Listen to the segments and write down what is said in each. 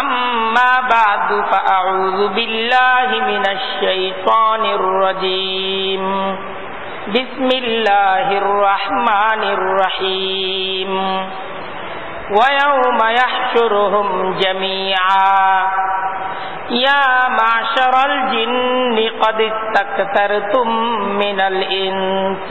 أما بعد فأعوذ بالله من الشيطان الرجيم بسم الله الرحمن الرحيم ويوم يحشرهم جميعا يا معشر الجن قد استكثرتم من الإنس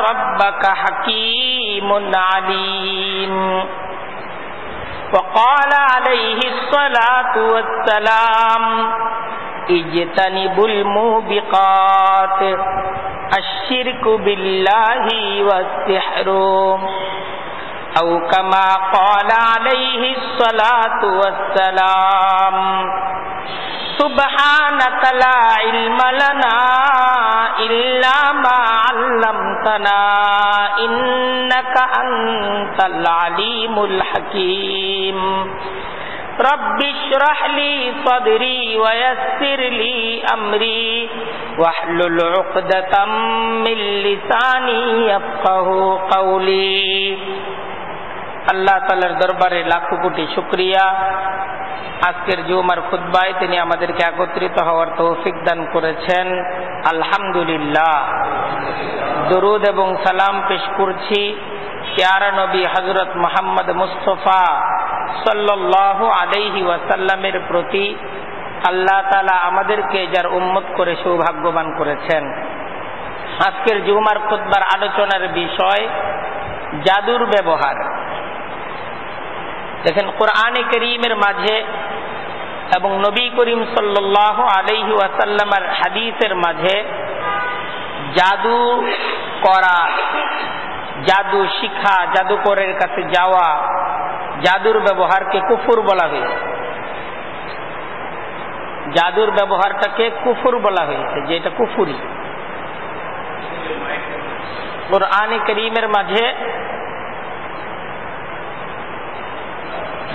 ربك حكيم عليم. وقال عليه الصلاة والسلام اجتنبوا الموبقات الشرك بالله والسحر. أو كما قال عليه الصلاة والسلام سبحانك لا علم لنا إلا ما علمتنا إنك أنت العليم الحكيم رب اشرح لي صدري ويسر لي أمري واحلل عقدة من لساني يفقه قولي আল্লাহ তালার দরবারে লাখো কোটি শুক্রিয়া আজকের জুমার খুদ্বায় তিনি আমাদেরকে একত্রিত হওয়ার তৌফিক দান করেছেন। আলহামদুলিল্লাহ। দরুদ এবং সালাম পেশ করছি পেয়ারা নবী হজরত মোহাম্মদ মুস্তফা সাল্লাহ আলাইহি ওয়াসাল্লামের প্রতি। আল্লাহ তালা আমাদেরকে যার উম্মত করে সৌভাগ্যবান করেছেন। আজকের জুমার খুদ্বার আলোচনার বিষয় জাদুর ব্যবহার। দেখেন, কোরআনে করিমের মাঝে এবং নবী করিম সাল্লাহ আলহি ওয়াসাল্লামার হাদিসের মাঝে জাদু করা, জাদু শিখা, জাদুকরের কাছে যাওয়া, জাদুর ব্যবহারকে কুফুর বলা হয়েছে। জাদুর ব্যবহারটাকে কুফুর বলা হয়েছে, যে এটা কুফুরি। কোরআনে করিমের মাঝে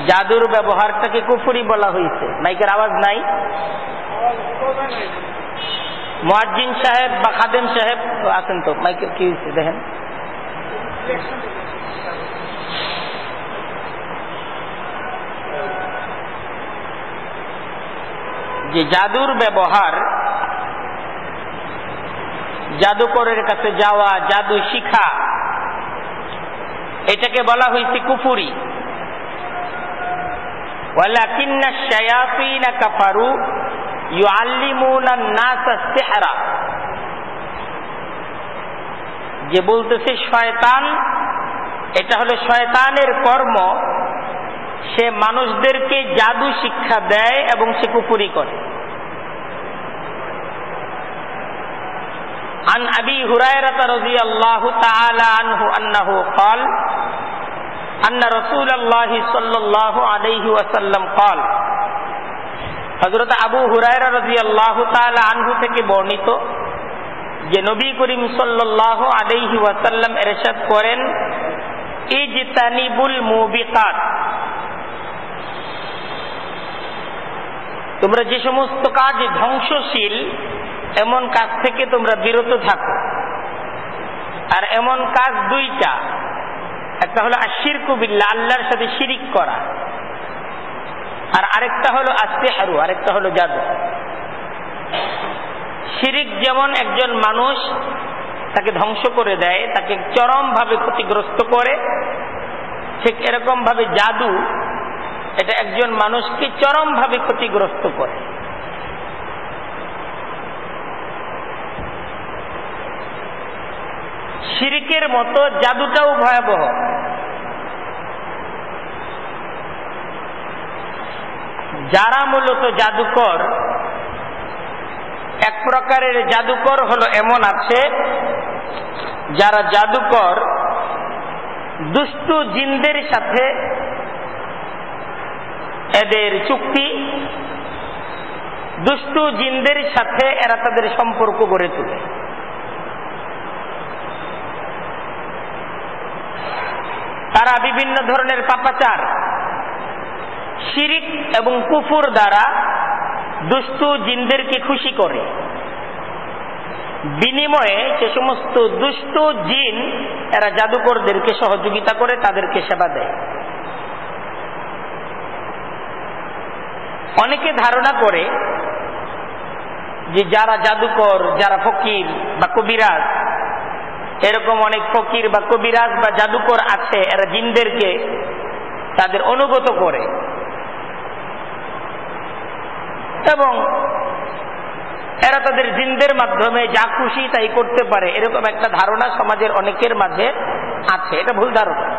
জাদুর ব্যবহারটাকে কুফুরি বলা হয়েছে। মাইকের আওয়াজ নাই? মোয়াজ্জিন সাহেব বা খাদেম সাহেব আছেন তো? মাইকের কি হয়েছে? দেখেন। যে জাদুর ব্যবহার, জাদুকরের কাছে যাওয়া, জাদু শিখা, এটাকে বলা হয়েছে কুফুরি। ولكن الشياطين كفروا يعلمون الناس السحر যে বলতেছে শয়তান এটা হলো শয়তানের কর্ম সে মানুষদেরকে জাদু শিক্ষা দেয় এবং সে কুপুরি করে عن أبي هريرة رضي الله تعالى عنه أنه قال أن رسول الله صلى الله عليه وسلم قال হজরত আবু হুরায়রা রাজি আল্লাহ আনহু থেকে বর্ণিত যে নবী করিম সাল্লাহ আলাইহি ওয়াসাল্লাম এরশাদ করেন ইজতানিবুল মুবিকাত তোমরা যে সমস্ত কাজ ধ্বংসশীল এমন কাজ থেকে তোমরা বিরত থাকো আর এমন কাজ দুইটা একটা হলো আশির কুবিল্লা আল্লাহর সাথে শিরিক করা। আর আরেকটা হলো আস্তে হারু আরেকটা হলো জাদু। শিরিক যেমন একজন মানুষ তাকে ধ্বংস করে দেয়, তাকে চরমভাবে ক্ষতিগ্রস্ত করে, ঠিক এরকম ভাবে জাদু এটা একজন মানুষকে চরমভাবে ক্ষতিগ্রস্ত করে। শিরিকের মতো জাদুটাও ভয়াবহ। যারা মূলত জাদুকর, এক প্রকারের জাদুকর হলো এমন আছে, যারা জাদুকর দুষ্টু জিনদের সাথে এদের চুক্তি, দুষ্টু জিনদের সাথে এরা তাদের সম্পর্ক গড়ে তোলে। তারা বিভিন্ন ধরনের পাপাচার, শিরিক এবং কুফুর দ্বারা দুষ্টু জিনদেরকে খুশি করে। বিনিময়ে সে সমস্ত দুষ্ট জিন এরা জাদুকরদেরকে সহযোগিতা করে, তাদেরকে সেবা দেয়। অনেকে ধারণা করে যে যারা জাদুকর, যারা ফকির বা কবিরাজ এরকম অনেক ফকির বা কবিরাজ বা জাদুকর আছে, এরা জিনদেরকে তাদের অনুগত করে। এবং এরা তাদের জিনদের মাধ্যমে যা খুশি তাই করতে পারে, এরকম একটা ধারণা সমাজের অনেকের মাঝে আছে, এটা ভুল ধারণা।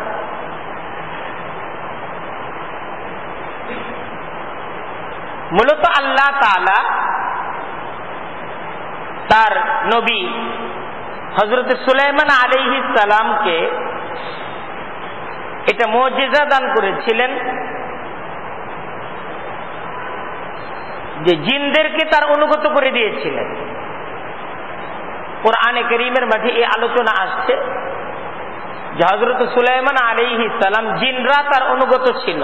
মূলত আল্লাহ তালা তার নবী হজরত সুলাইমান আলিহি সালামকে এটা মজিজা দান করেছিলেন যে জিনদেরকে তার অনুগত করে দিয়েছিলেন। কোরআনে করিমের মাঝে এই আলোচনা আসছে যে হজরত সুলাইমান আলিহি সালাম জিনরা তার অনুগত ছিল।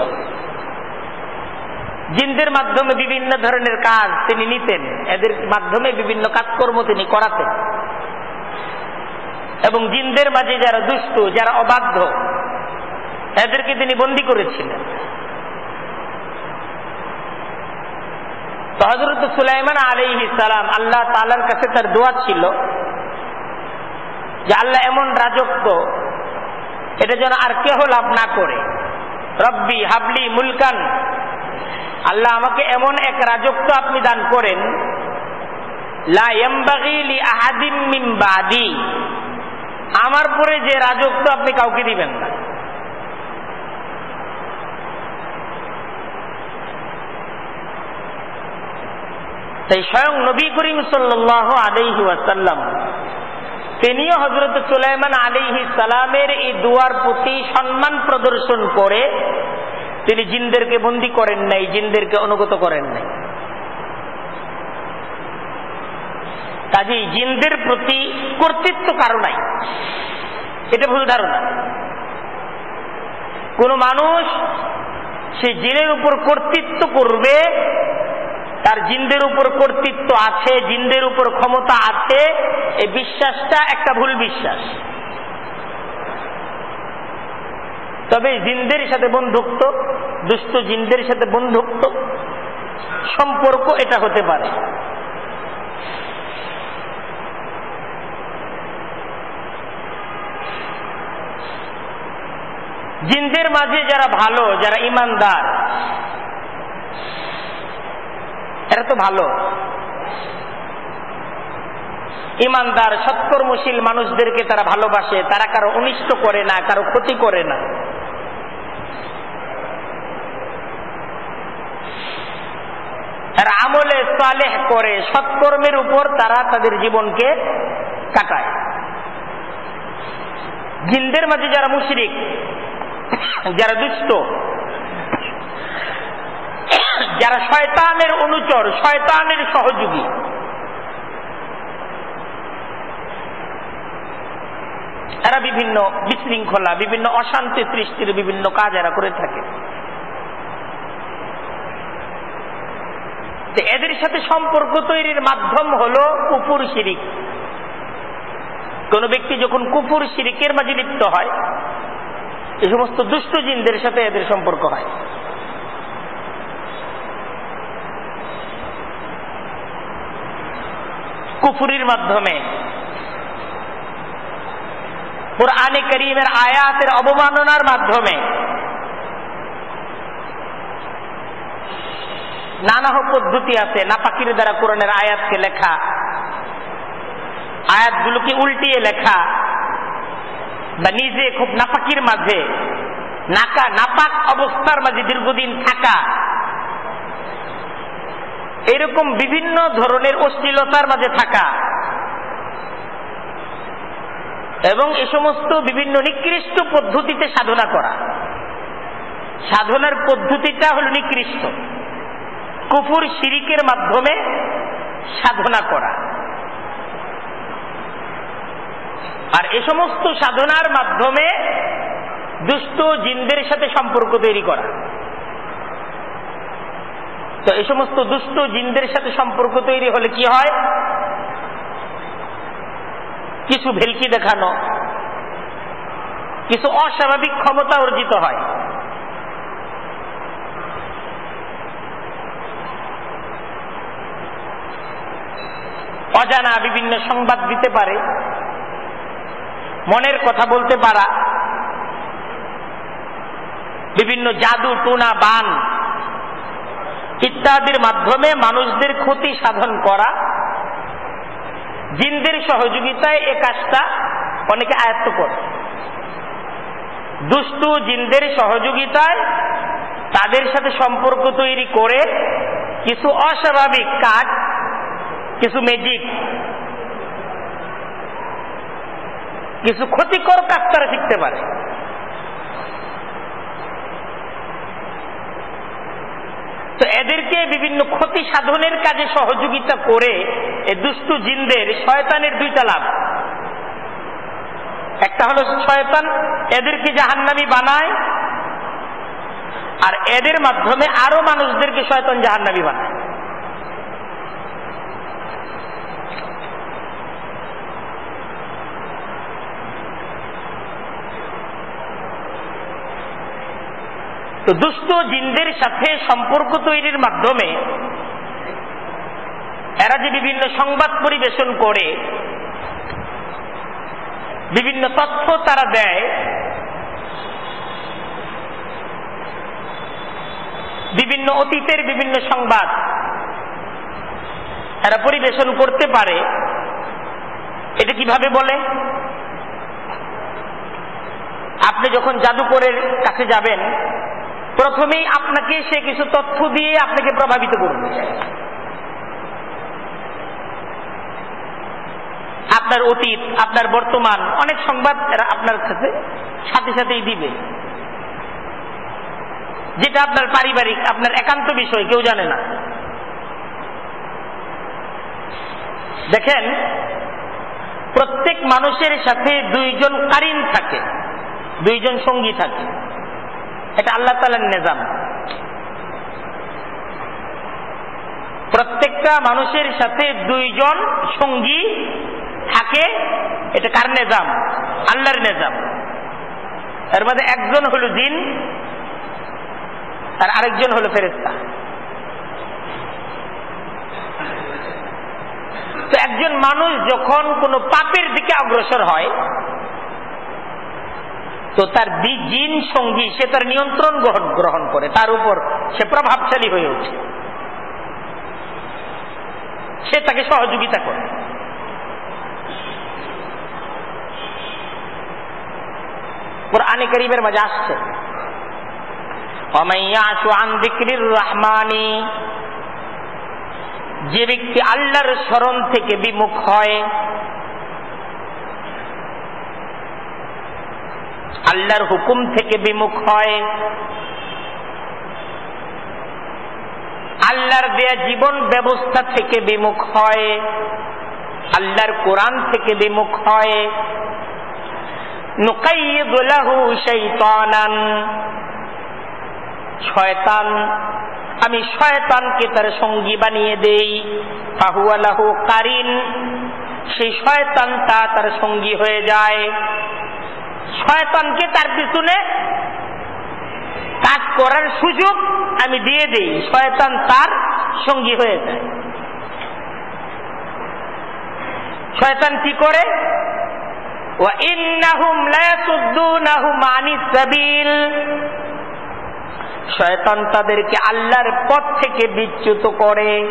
জিনদের মাধ্যমে বিভিন্ন ধরনের কাজ তিনি নিতেন। এদের মাধ্যমে বিভিন্ন কাজকর্ম তিনি করাতেন। এবং জিনদের মাঝে যারা দুষ্ট, যারা অবাধ্য এদেরকে তিনি বন্দী করেছিলেন। হজরত সুলাইমান আলিহি সালাম আল্লাহ তালার কাছে তার দোয়া ছিল যে আল্লাহ এমন রাজত্ব, এটা যেন আর কেহ লাভ না করে। রব্বি হাবলি মুলকান, আল্লাহ আমাকে এমন এক রাজত্ব আপনি দান করেন আমার পরে যে রাজত্ব আপনি কাউকে দিবেন না। তাই স্বয়ং নবী করিম সাল্লাহ আলহি ওয়াসাল্লাম, তিনিও হজরত সুলাইমান আলিহি সালামের এই দুয়ার প্রতি সম্মান প্রদর্শন করে তিনি জিনদেরকে বন্দি করেন নাই, জিনদেরকে অনুগত করেন নাই। কাজেই জিনদের প্রতি কর্তৃত্ব কারও নাই। এটা ভুল ধারণা। কোন মানুষ সে জিনের উপর কর্তৃত্ব করবে, তার জিনদের উপর কর্তৃত্ব আছে, জিনদের উপর ক্ষমতা আছে, এই বিশ্বাসটা একটা ভুল বিশ্বাস। তবে জিনদের সাথে বন্ধুত্ব, দুষ্ট জিনদের সাথে বন্ধুত্ব, সম্পর্ক এটা হতে পারে। জিনদের মাঝে যারা ভালো, যারা ইমানদার, এরা তো ভালো। ইমানদার, সৎকর্মশীল মানুষদেরকে তারা ভালোবাসে, তারা কারও অনিষ্ট করে না, কারও ক্ষতি করে না। তারা আমলে সালেহ করে, সৎকর্মের উপর তারা তাদের জীবনকে কাটায়। জিনদের মাঝে যারা মুশরিক যারা দুষ্ট। যারা শয়তানের অনুচর, শয়তানের সহযোগী। এরা বিভিন্ন বিশৃঙ্খলা, বিভিন্ন অশান্তি সৃষ্টির বিভিন্ন কাজ এরা করে থাকে। এদের সাথে সম্পর্ক তৈরির মাধ্যম হল কুপুর শিরিক। কোন ব্যক্তি যখন কুপুর শিরিকের মাঝে লিপ্ত হয় এই সমস্ত দুষ্ট জিনদের সাথে এদের সম্পর্ক হয়। কুফুরির মাধ্যমে কোরআনে করিমের আয়াতের অবমাননার মাধ্যমে নানা পদ্ধতি আছে। নাপাকির দ্বারা কোরআনের আয়াতকে লেখা, আয়াতগুলোকে উল্টিয়ে লেখা বা নিজে খুব নাপাকির মাঝে, নাকা, নাপাক অবস্থার মাঝে দীর্ঘদিন থাকা, এরকম বিভিন্ন ধরনের অশ্লীলতার মাঝে থাকা, এবং এ সমস্ত বিভিন্ন নিকৃষ্ট পদ্ধতিতে সাধনা করা। সাধনার পদ্ধতিটা হল নিকৃষ্ট। কুফুর শিরিকের মাধ্যমে সাধনা করা। আর এ সমস্ত সাধনার মাধ্যমে দুষ্ট জিনদের সাথে সম্পর্ক তৈরি করা। তো এই সমস্ত দুষ্ট জিনদের সাথে সম্পর্ক তৈরি হলে কি হয়? কিছু ভেলকি দেখানো, কিছু অস্বাভাবিক ক্ষমতা অর্জিত হয়। অজানা বিভিন্ন সংবাদ দিতে পারে। মনের কথা বলতে পারা। বিভিন্ন জাদু, টুনা, বান ইত্যাদির মাধ্যমে মানুষদের ক্ষতি সাধন করা। জিনদের সহযোগিতায় এ কাজটা অনেকে আয়ত্ত করে। দুষ্টু জিনদের সহযোগিতায় তাদের সাথে সম্পর্ক তৈরি করে কিছু অস্বাভাবিক কাজ, কিছু ম্যাজিক কিছু ক্ষতিকর কাজ তারা শিখতে পারে। তো এদেরকে বিভিন্ন ক্ষতি সাধনের কাজে সহযোগিতা করে এ দুষ্টু জিনদের শয়তানের দুইটা লাভ। একটা হলো শয়তান, এদেরকে জাহান্নামি বানায়, আর এদের মাধ্যমে আরও মানুষদেরকে শয়তান জাহান্নামি বানায়। তো দুষ্ট জিনদের সাথে সম্পর্ক তৈরির মাধ্যমে এরা যে বিভিন্ন সংবাদ পরিবেশন করে, বিভিন্ন তথ্য তারা দেয়, বিভিন্ন অতীতের বিভিন্ন সংবাদ এরা পরিবেশন করতে পারে, এটা কীভাবে বলে? আপনি যখন জাদুকরের কাছে যাবেন প্রথমেই আপনাকে সে কিছু তথ্য দিয়ে আপনাকে প্রভাবিত করবে। আপনার অতীত, আপনার বর্তমান, অনেক সংবাদ এরা আপনার কাছে সাথে সাথেই দিবে। যেটা আপনার পারিবারিক, আপনার একান্ত বিষয়, কেউ জানে না। দেখেন, প্রত্যেক মানুষের সাথে দুইজন কারিন থাকে, দুইজন সঙ্গী থাকে। এটা আল্লাহ তালার নিজাম। প্রত্যেকটা মানুষের সাথে দুইজন সঙ্গী থাকে, এটা কার নেজাম? আল্লাহর নেজাম। এর মধ্যে একজন হলো জিন, আর আরেকজন হলো ফেরেস্তা তো একজন মানুষ যখন কোনো পাপের দিকে অগ্রসর হয় তো তার জিন সঙ্গী, সে তার নিয়ন্ত্রণ গ্রহণ গ্রহণ করে। তার উপর সে প্রভাবশালী হয়ে ওঠে। সে তাকে সহযোগিতা করে। কোরআনে করিমের মাঝে আসছে। রহমানি। যে ব্যক্তি আল্লাহর স্মরণ থেকে বিমুখ হয় আল্লাহর হুকুম থেকে বিমুখ হয়। আল্লাহর দেয়া জীবন ব্যবস্থা থেকে বিমুখ হয়। আল্লাহর কোরআন থেকে বিমুখ হয়। শয়তান, আমি শয়তানকে তার সঙ্গী বানিয়ে দেই। ফাহুয়ালাহু কারিন। সেই শয়তানটা তার সঙ্গী হয়ে যায়। শয়তানকে তার পিছনে কাজ করার সুযোগ আমি দিয়ে দেই। শয়তান তার সঙ্গী হয়ে যায়। শয়তান কি করে? শয়তান তাদেরকে আল্লাহর পথ থেকে বিচ্যুত করে।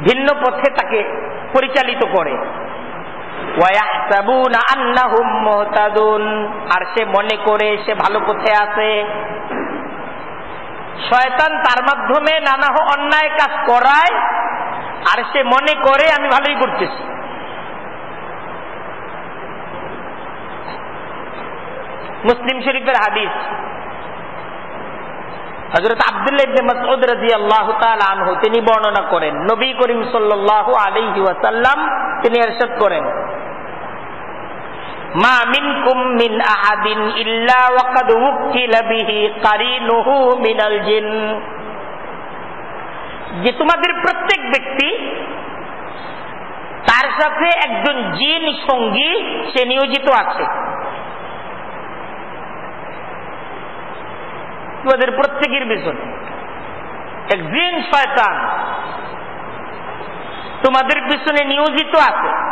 ভিন্ন পথে তাকে পরিচালিত করে। আর সে মনে করে সে ভালো পথে আছে। শয়তান তার মাধ্যমে নানা অন্যায় কাজ করায়, আর সে মনে করে, আমি ভালোই করতেছি। মুসলিম শরীফের হাদিস। হজরত আবদুল্লাহ তিনি বর্ণনা করেন, নবী করিম সাল্লাল্লাহু আলাইহি তিনি ইরশাদ করেন মা মিনকুম মিন ইল্লা ওয়াকাদ উকিলা মিনাল যে তোমাদের প্রত্যেক ব্যক্তি তার সাথে একজন জিন সঙ্গী সে নিয়োজিত আছে। তোমাদের প্রত্যেকের পিছনে এক জিন শয়তান তোমাদের পিছনে নিয়োজিত আছে।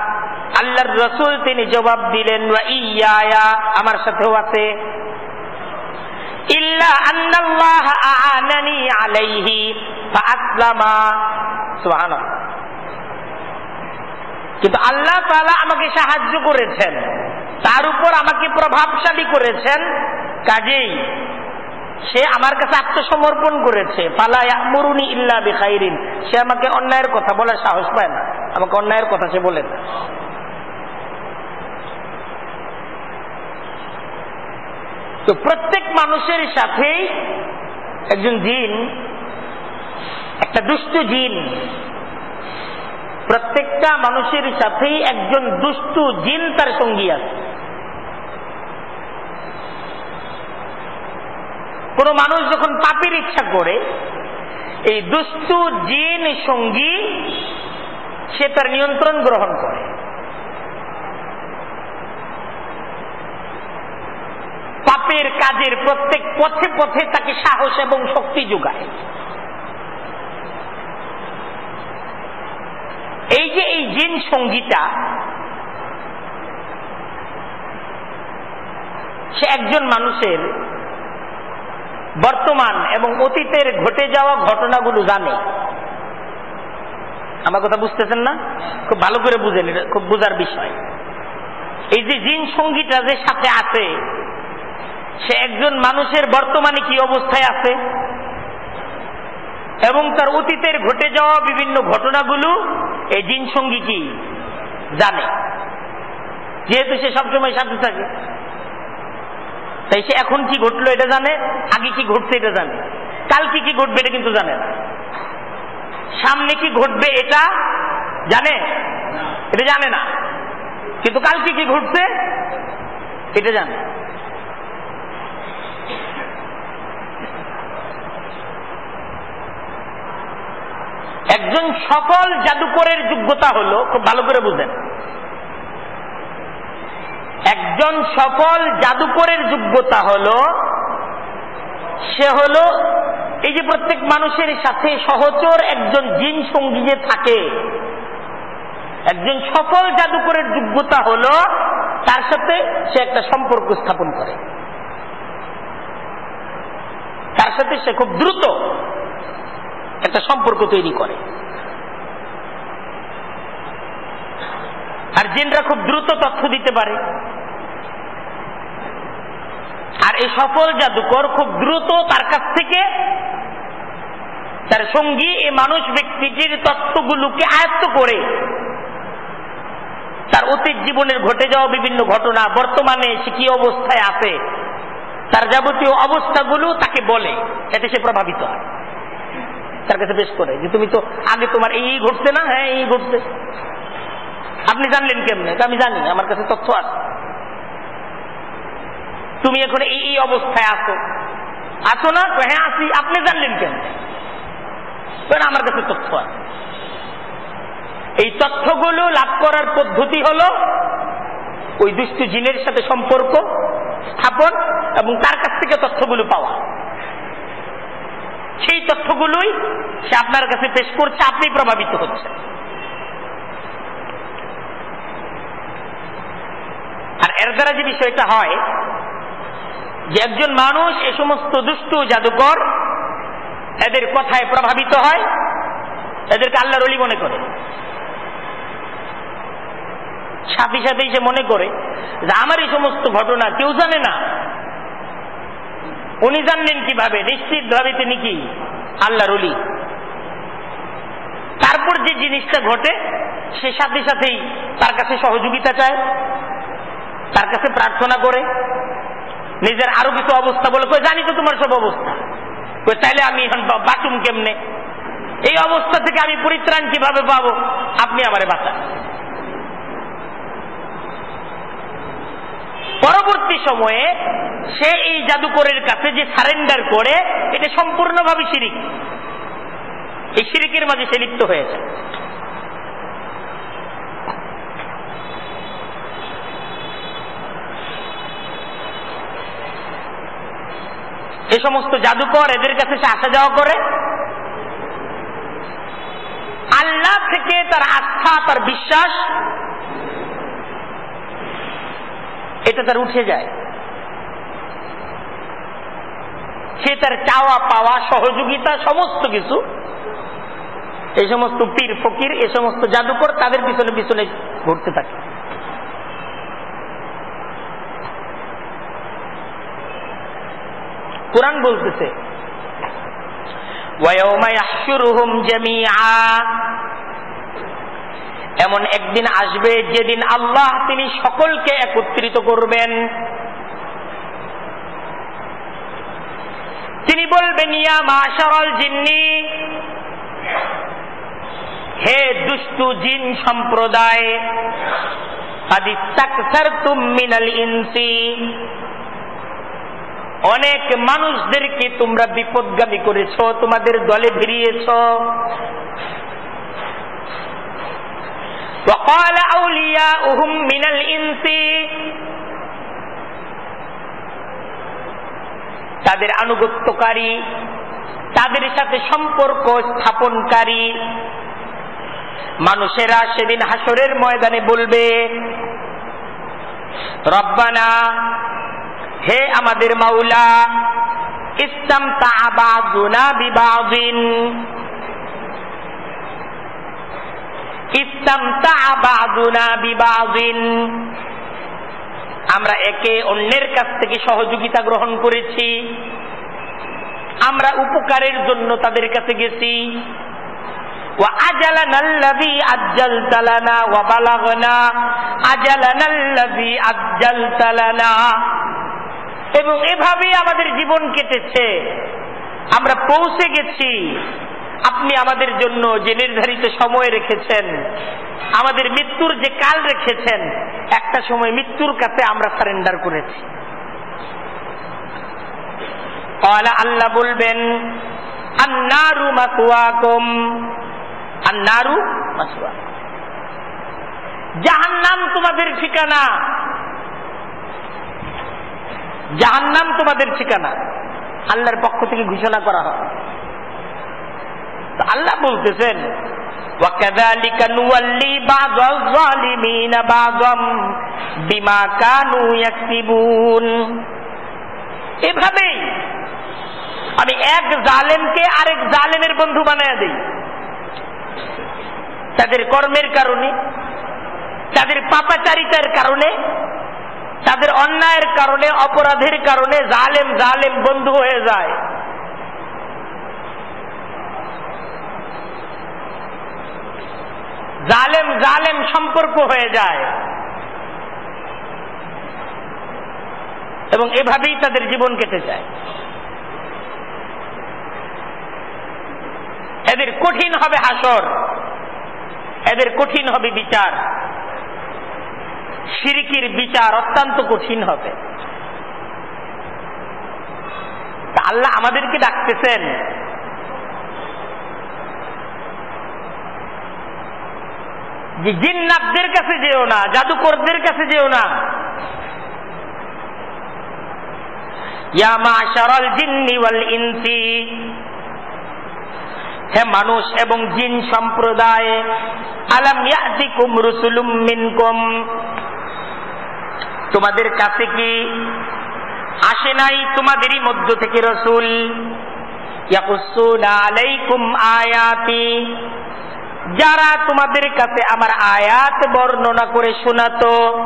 আল্লাহর রসুল তিনি জবাব দিলেন আমার সাথেও আছে। কিন্তু আল্লাহ তাআলা আমাকে সাহায্য করেছেন। তার উপর আমাকে প্রভাবশালী করেছেন। কাজেই সে আমার কাছে আত্মসমর্পণ করেছে। পালা মরুনি ইল্লা বিখাইরিন সে আমাকে অন্যায়ের কথা বলার সাহস পায় না। আমাকে অন্যায়ের কথা সে বলে না। তো প্রত্যেক মানুষের সাথেই একজন জিন, একটা দুষ্ট জিন, প্রত্যেকটা মানুষের সাথেই একজন দুষ্ট জিন তার সঙ্গী আছে। কোন মানুষ যখন পাপের ইচ্ছা করে, এই দুষ্ট জিন সঙ্গী সে তার নিয়ন্ত্রণ গ্রহণ করে। পাপের কাজের প্রত্যেক পথে পথে তাকে সাহস এবং শক্তি যোগায়। এই যে এই জিন সঙ্গীটা, সে একজন মানুষের বর্তমান এবং অতীতের ঘটে যাওয়া ঘটনাগুলো জানে। আমার কথা বুঝতেছেন না? খুব ভালো করে বুঝেন খুব বোঝার বিষয়। এই যে জিন সঙ্গীটা যে সাথে আছে সে একজন মানুষের বর্তমানে কি অবস্থায় আছে? এবং তার অতীতের ঘটে যাওয়া বিভিন্ন ঘটনাগুলো এই জিন সঙ্গী কি জানে? যেহেতু সে সবসময় সাথে থাকে। তাই সে এখন কি ঘটলো এটা জানে? আগে কি ঘটছে এটা জানে? কালকে কি ঘটবে এটা কিন্তু জানে না। সামনে কি ঘটবে এটা জানে? এটা জানে না। কিন্তু কালকে কি ঘটছে? এটা জানে। একজন সফল জাদুকরের যোগ্যতা হলো, খুব ভালো করে বুঝেন। একজন সফল জাদুকরের যোগ্যতা হলো, সে হলো এই যে প্রত্যেক মানুষের সাথে সহচর একজন জিন সঙ্গী যে থাকে, একজন সফল জাদুকরের যোগ্যতা হলো, তার সাথে সে একটা সম্পর্ক স্থাপন করে। তার সাথে সে খুব দ্রুত একটা সম্পর্ক তৈরি করে। আর জিনরা খুব দ্রুত তথ্য দিতে পারে। আর এই সফল জাদুকর খুব দ্রুত তার কাছ থেকে তার সঙ্গী এই মানুষ ব্যক্তিটির তত্ত্বগুলোকে আয়ত্ত করে তার অতীত জীবনের ঘটে যাওয়া বিভিন্ন ঘটনা, বর্তমানে সে কি অবস্থায় আছে, তার যাবতীয় অবস্থাগুলো তাকে বলে, এতে সে প্রভাবিত হয়। তার কাছে বেশ করে যে তুমি তো আগে তোমার এই ঘটছে না হ্যাঁ এই ঘটছে। আপনি জানলেন কেমনে? আমি জানি আমার কাছে তথ্য আছে। তুমি এখন এই এই অবস্থায় আছো। আছো না? হ্যাঁ আসি আপনি জানলেন কেন আমার কাছে তথ্য আছে। এই তথ্যগুলো লাভ করার পদ্ধতি হল ওই দুষ্টু জিনের সাথে সম্পর্ক স্থাপন এবং তার কাছ থেকে তথ্যগুলো পাওয়া। তথ্যগুলোই সে আপনার কাছে পেশ করছে আপনি প্রভাবিত হচ্ছেন। আর এর দ্বারা যে বিষয়টা হয়, যে একজন মানুষ এ সমস্ত দুষ্টু জাদুকর এদের কথায় প্রভাবিত হয়, এদেরকে আল্লাহর অলি মনে করে। সাথে সাথেই সে মনে করে যে আমার এই সমস্ত ঘটনা কেউ জানে না। উনি জানলেন কীভাবে? নিশ্চিত ভাবে তিনি কি? আল্লাহর অলি তারপর যে জিনিসটা ঘটে, সে সাথে সাথেই তার কাছে সহযোগিতা চায়, তার কাছে প্রার্থনা করে। নিজের আরও কিছু অবস্থা বলে, কই, জানি তো তোমার সব অবস্থা। কই, তাইলে আমি এখন বাঁচুম কেমনে? এই অবস্থা থেকে আমি পরিত্রাণ কীভাবে পাবো? আপনি আমারে বাঁচান। পরবর্তী সময়ে সে এই জাদুকরের কাছে যে সারেন্ডার করে, এটা সম্পূর্ণভাবে শিরিক। এই শিরিকের মাঝে সে লিপ্ত হয়েছে এ সমস্ত জাদুকর এদের কাছে সে আসা যাওয়া করে। আল্লাহ থেকে তার আস্থা, তার বিশ্বাস এটা তার উঠে যায়। সে তার চাওয়া পাওয়া, সহযোগিতা, সমস্ত কিছু, এই সমস্ত পীর, ফকির এ সমস্ত জাদুকর তাদের পিছনে পিছনে ঘুরতে থাকে। কোরআন বলতেছে এমন একদিন আসবে যেদিন আল্লাহ তিনি সকলকে একত্রিত করবেন। তিনি বলবেন, ইয়া মাশারাল জিন্নি, হে দুষ্টু জিন সম্প্রদায় অনেক মানুষদেরকে তোমরা বিপদগামী করেছ, তোমাদের দলে ভিড়িয়েছ وقال أولياؤهم من الإنس তাদের আনুগত্যকারী তাদের সাথে সম্পর্ক স্থাপনকারী মানুষেরা সেদিন হাসরের ময়দানে বলবে রব্বানা হে আমাদের মাওলা ইসলাম তাবাজুনা বিবাদিন ইসলাম আমরা একে অন্যের কাছ থেকে সহযোগিতা গ্রহণ করেছি। আমরা উপকারের জন্য তাদের কাছে গেছি। এবং এভাবে আমাদের জীবন কেটেছে। আমরা পৌঁছে গেছি। আপনি আমাদের জন্য যে নির্ধারিত সময় রেখেছেন, আমাদের মৃত্যুর যে কাল রেখেছেন, একটা সময় মৃত্যুর কাছে আমরা সারেন্ডার করেছি। আল্লাহ বলবেন, আন্নারু মাতুয়াকুম আন্নারু মাতুয়া জাহান্নাম তোমাদের ঠিকানা। জাহান্নাম তোমাদের ঠিকানা। আল্লাহর পক্ষ থেকে ঘোষণা করা হয় আল্লাহ বলতেছেন এভাবেই আমি এক জালেমকে আরেক জালেমের বন্ধু বানাই দিই। তাদের কর্মের কারণে, তাদের পাপাচারিতার কারণে, তাদের অন্যায়ের কারণে, অপরাধের কারণে জালেম জালেম বন্ধু হয়ে যায়। জালেম জালেম সম্পর্ক হয়ে যায়। এবং এভাবেই তাদের জীবন কেটে যায়। এদের কঠিন হবে হাসর, এদের কঠিন হবে বিচার। সিরিকির বিচার অত্যন্ত কঠিন হবে। আল্লাহ আমাদেরকে ডাকতেছেন জিন্নাতদের কাছে যেও না, জাদুকরদের কাছে যেও না। ইয়া জিন্নি ওয়াল হে মানুষ এবং জিন সম্প্রদায়, আলাম ইয়াতিকুম রুসুলুম মিনকুম। তোমাদের কাছে কি আসে নাই তোমাদেরই মধ্য থেকে রসুল? ইয়াকুসুনা আয়াতি। যারা তোমাদের কাছে আমার আয়াত বর্ণনা করে শোনাতো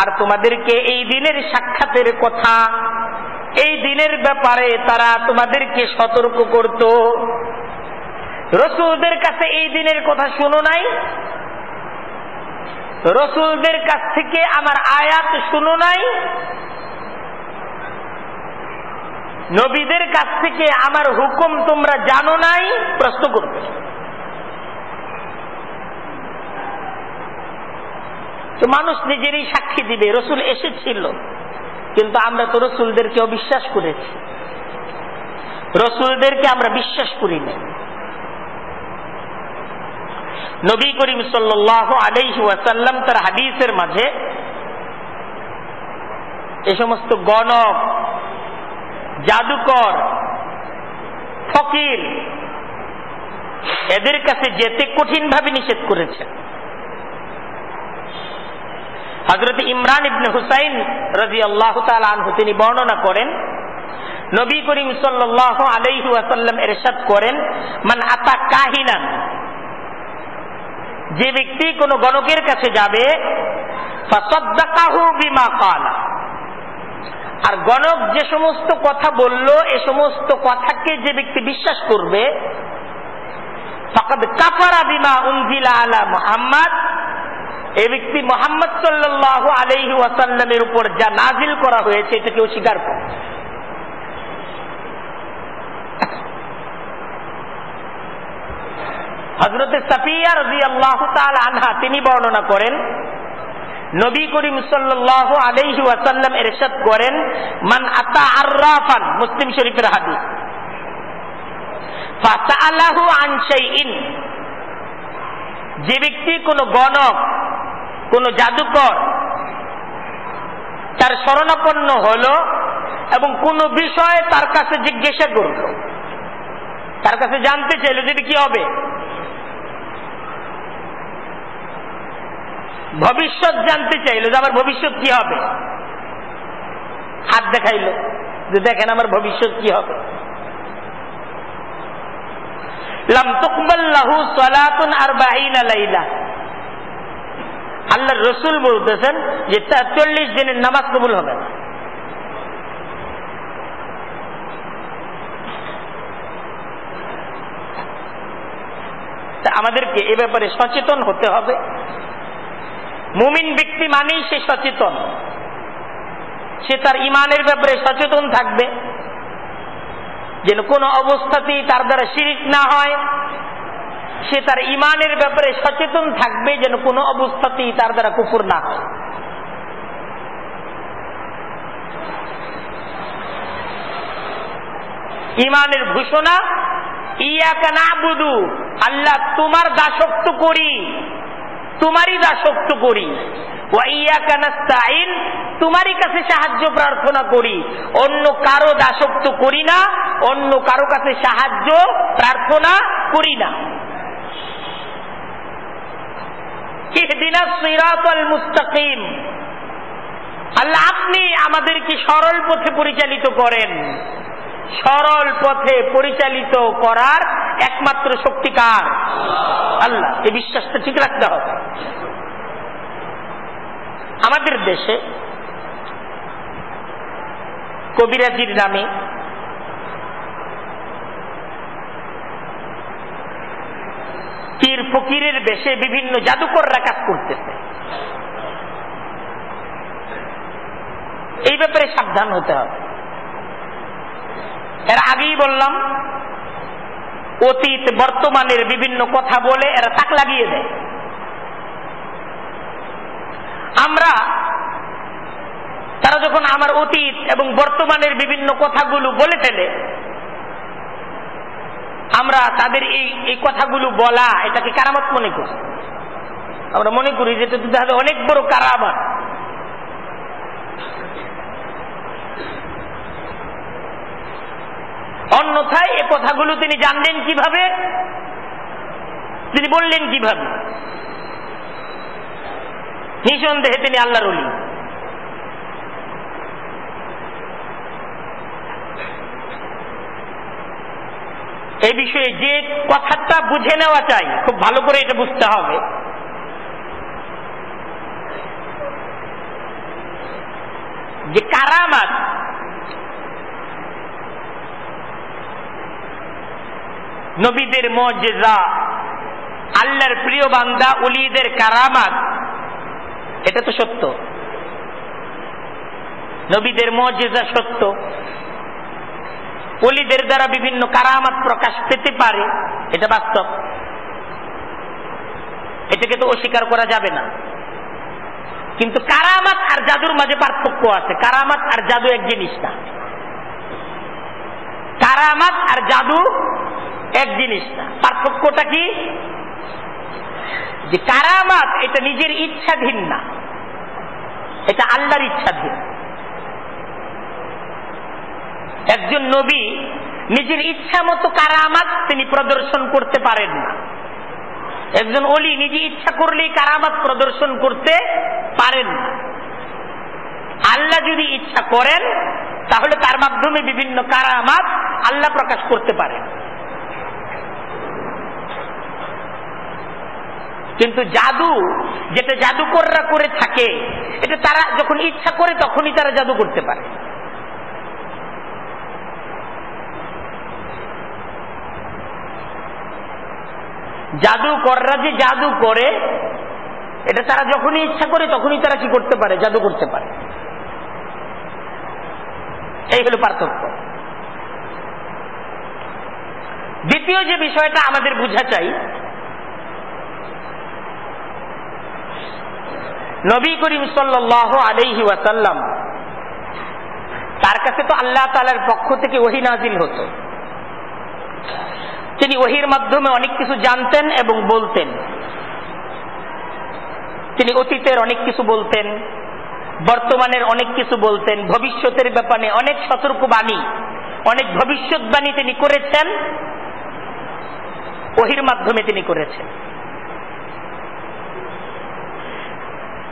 আর তোমাদেরকে এই দিনের সাক্ষাতের কথা, এই দিনের ব্যাপারে তারা তোমাদেরকে সতর্ক করত। রসুলদের কাছে এই দিনের কথা শুনো নাই? রসুলদের কাছ থেকে আমার আয়াত শুনো নাই? নবীদের কাছ থেকে আমার হুকুম তোমরা জানো নাই, প্রশ্ন করবে। তো মানুষ নিজেরই সাক্ষী দিবে, রসুল এসেছিল, কিন্তু আমরা তো রসুলদেরকে অবিশ্বাস করেছি। রসুলদেরকে আমরা বিশ্বাস করি না নবী করিম সাল্লাহ আলাইহি ওয়াসাল্লাম তার হাদিসের মাঝে এ সমস্ত গণক জাদুকর, ফকির, এদের কাছে যেতে কঠিনভাবে নিষেধ করেছেন। হজরত ইমরান ইবনে হুসাইন রাজি আল্লাহ আনহু, তিনি বর্ণনা করেন, নবী করিম সাল্লাহ আসাল্লাম এরশাদ করেন, মান আতা কাহিনান যে ব্যক্তি কোন গণকের কাছে যাবে বিমা কালা আর গণক যে সমস্ত কথা বলল, এ সমস্ত কথাকে যে ব্যক্তি বিশ্বাস করবে উপর যা নাজিল করা হয়েছে স্বীকার করে। আনহা, তিনি বর্ণনা করেন নবী করিম সাল্লাহ আলহি ওয়াসাল্লাম এরশাদ করেন, মান আতা আর্রাফান মুসলিম শরীফের হাদিস। যে ব্যক্তি কোন গণক, কোন জাদুকর, তার শরণাপন্ন হল এবং কোন বিষয়ে তার কাছে জিজ্ঞাসা করল। তার কাছে জানতে চাইল যদি কি হবে। ভবিষ্যৎ জানতে চাইল যে আমার ভবিষ্যৎ কি হবে? হাত দেখাইল যে দেখেন আমার ভবিষ্যৎ কি হবে। আল্লাহ রসুল বলতেছেন যে চল্লিশ দিনের নামাজ কবুল হবে আমাদেরকে এ ব্যাপারে সচেতন হতে হবে। মুমিন ব্যক্তি মানেই সে সচেতন। সে তার ইমানের ব্যাপারে সচেতন থাকবে। যেন কোনো অবস্থাতেই তার দ্বারা শিরিক না হয়। সে তার ইমানের ব্যাপারে সচেতন থাকবে যেন কোনো অবস্থাতেই তার দ্বারা কুকুর না হয়। ইমানের ঘোষণা, ইয়াকা না বুধু আল্লাহ তোমার দাসত্ব করি। তোমারই দাসত্ব করি। তোমারই কাছে সাহায্য প্রার্থনা করি। অন্য কারও দাসত্ব করি না, অন্য কারও কাছে সাহায্য প্রার্থনা করি না। মুস্তাকিম। আল্লাহ আপনি আমাদেরকে সরল পথে পরিচালিত করেন। সরল পথে পরিচালিত করার একমাত্র শক্তি কার? আল্লাহ। এই বিশ্বাসটা ঠিক রাখতে হবে। আমাদের দেশে কবিরাজির নামে পীর ফকিরের বেশে বিভিন্ন জাদুকররা কাজ করতেছে। এই ব্যাপারে সাবধান হতে হবে। এর আগেই বললাম, অতীত বর্তমানের বিভিন্ন কথা বলে এরা তাক লাগিয়ে দেয়। আমরা, তারা যখন আমার অতীত এবং বর্তমানের বিভিন্ন কথাগুলো বলে ফেলে, আমরা তাদের এই এই কথাগুলো বলা এটাকে কারামত মনে করি। আমরা মনে করি যে এটা অনেক বড় কারামত। অন্যথায় এ কথাগুলো তিনি জানলেন কীভাবে? তিনি বললেন কীভাবে? নিঃসন্দেহে তিনি আল্লাহর অলি এই বিষয়ে যে কথাটা বুঝে নেওয়া চাই, খুব ভালো করে এটা বুঝতে হবে। যে কারামাত নবীদের মজেজা আল্লাহর প্রিয় বান্দা উলিদের কারামাত। এটা তো সত্য। নবীদের মজেজা সত্য। অলিদের দ্বারা বিভিন্ন কারামাত প্রকাশ পেতে পারে, এটা বাস্তব। এটাকে তো অস্বীকার করা যাবে না। কিন্তু কারামাত আর জাদুর মাঝে পার্থক্য আছে। কারামাত আর জাদু এক জিনিস না। কারামাত আর জাদু এক জিনিস না পার্থক্যটা কি? যে কারামাত, এটা নিজের ইচ্ছাধীন না এটা আল্লাহর ইচ্ছাধীন একজন নবী নিজের ইচ্ছা মতো কারামাত তিনি প্রদর্শন করতে পারেন না। একজন অলি নিজে ইচ্ছা করলেই কারামাত প্রদর্শন করতে পারেন না। আল্লাহ যদি ইচ্ছা করেন, তাহলে তার মাধ্যমে বিভিন্ন কারামাত আল্লাহ প্রকাশ করতে পারেন। কিন্তু জাদু, যেটা জাদুকররা করে থাকে, এটা তারা যখন ইচ্ছা করে তখনই তারা জাদু করতে পারে। জাদুকররা যে জাদু করে, এটা তারা যখনই ইচ্ছা করে তখনই তারা কি করতে পারে? জাদু করতে পারে। এই হলো পার্থক্য। দ্বিতীয় যে বিষয়টা আমাদের বোঝা চাই নবী করিম সাল্লাহ আলহি ওয়াসাল্লাম, তার কাছে তো আল্লাহ তালার পক্ষ থেকে ওহি নাজিল হতো। তিনি ওহির মাধ্যমে অনেক কিছু জানতেন এবং বলতেন। তিনি অতীতের অনেক কিছু বলতেন, বর্তমানের অনেক কিছু বলতেন, ভবিষ্যতের ব্যাপারে অনেক সতর্কবাণী, অনেক ভবিষ্যৎবাণী তিনি করেছেন, ওহির মাধ্যমে তিনি করেছেন।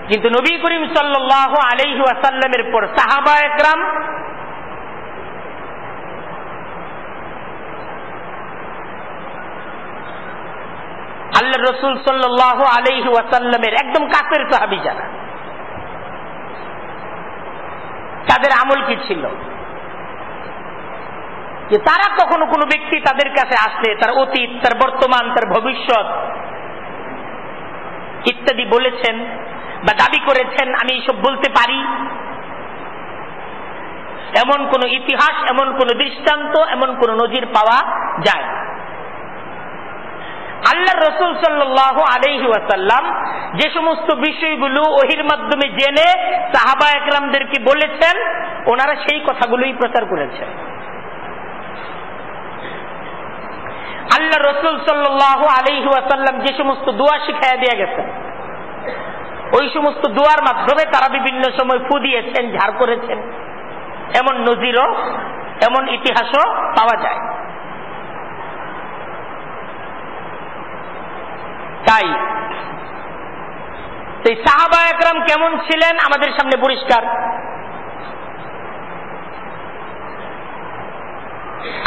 কিন্তু নবী করিম সাল্লাহ আলহি আসাল্লামের পর সাহাবা একরাম আল্লাহ রসুল সাল্লাহ আলহি ওয়াসাল্লামের একদম কাপের সাহাবি যারা। তাদের আমল কি ছিল? যে তারা কখনো কোনো ব্যক্তি তাদের কাছে আসলে তার অতীত, তার বর্তমান, তার ভবিষ্যৎ ইত্যাদি বলেছেন। বা দাবি করেছেন, আমি এইসব বলতে পারি। এমন কোন ইতিহাস, এমন কোন দৃষ্টান্ত, এমন কোন নজির পাওয়া যায়। আল্লাহ রসুল সাল্লাহ আলহি ওয়াসাল্লাম যে সমস্ত বিষয়গুলো ওহির মাধ্যমে জেনে সাহাবা একরামদেরকে বলেছেন, ওনারা সেই কথাগুলোই প্রচার করেছেন। আল্লাহ রসুল সাল্লাহ আলহি ওয়াসাল্লাম যে সমস্ত দোয়া শিখাইয়া দিয়ে গেছেন ওই সমস্ত দোয়ার মাধ্যমে তারা বিভিন্ন সময় ফু দিয়েছেন, ঝাড় করেছেন। এমন নজিরও, এমন ইতিহাসও পাওয়া যায়। তাই, সেই সাহাবা একরাম কেমন ছিলেন? আমাদের সামনে পরিষ্কার।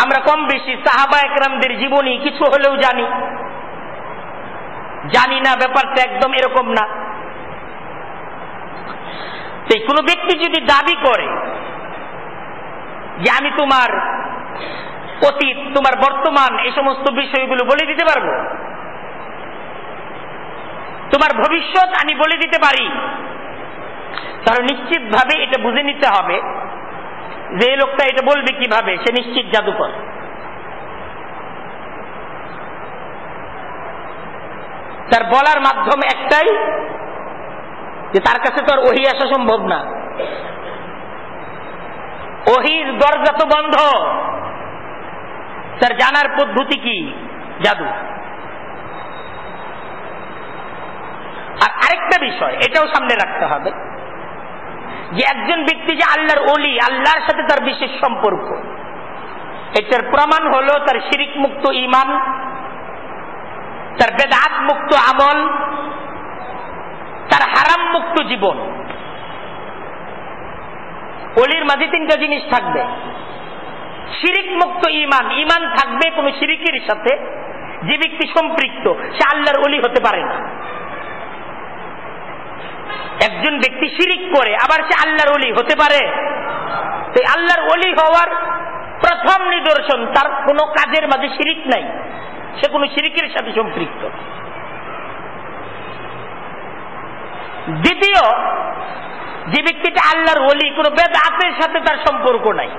আমরা কম বেশি সাহাবা একরামদের জীবনী কিছু হলেও জানি। জানি না, ব্যাপারটা একদম এরকম না। সেই কোনো ব্যক্তি যদি দাবি করে যে আমি তোমার অতীত, তোমার বর্তমান এই সমস্ত বিষয়গুলো বলে দিতে পারব? তোমার ভবিষ্যৎ আমি বলে দিতে পারি। তাহলে নিশ্চিতভাবে এটা বুঝে নিতে হবে যে লোকটা এটা বলবে কীভাবে, সে নিশ্চিত জাদুকর। তার বলার মাধ্যম একটাই যে তার কাছে তো আর ওহি আসা সম্ভব না। ওহির দরজা তো বন্ধ। তার জানার পদ্ধতি কি? জাদু। আর আরেকটা বিষয়, এটাও সামনে রাখতে হবে। যে একজন ব্যক্তি যে আল্লাহর অলি আল্লাহর সাথে তার বিশেষ সম্পর্ক। এটার প্রমাণ হলো তার শিরিক মুক্ত ইমান, তার বেদাত মুক্ত আমল তার হারাম মুক্ত জীবন। অলির মাঝে তিনটা জিনিস থাকবে। শিরিক মুক্ত ইমান। ইমান থাকবে কোন শিরিকের সাথে, যে ব্যক্তি সম্পৃক্ত, সে আল্লাহর অলি হতে পারে না। একজন ব্যক্তি শিরিক করে, আবার সে আল্লাহর অলি হতে পারে। তো আল্লাহর অলি হওয়ার প্রথম নিদর্শন, তার কোনো কাজের মাঝে শিরিক নাই। সে কোনো শিরিকের সাথে সম্পৃক্ত। দ্বিতীয়, যে ব্যক্তিটা আল্লাহর অলি কোন বেদাতের সাথে তার সম্পর্ক নাই।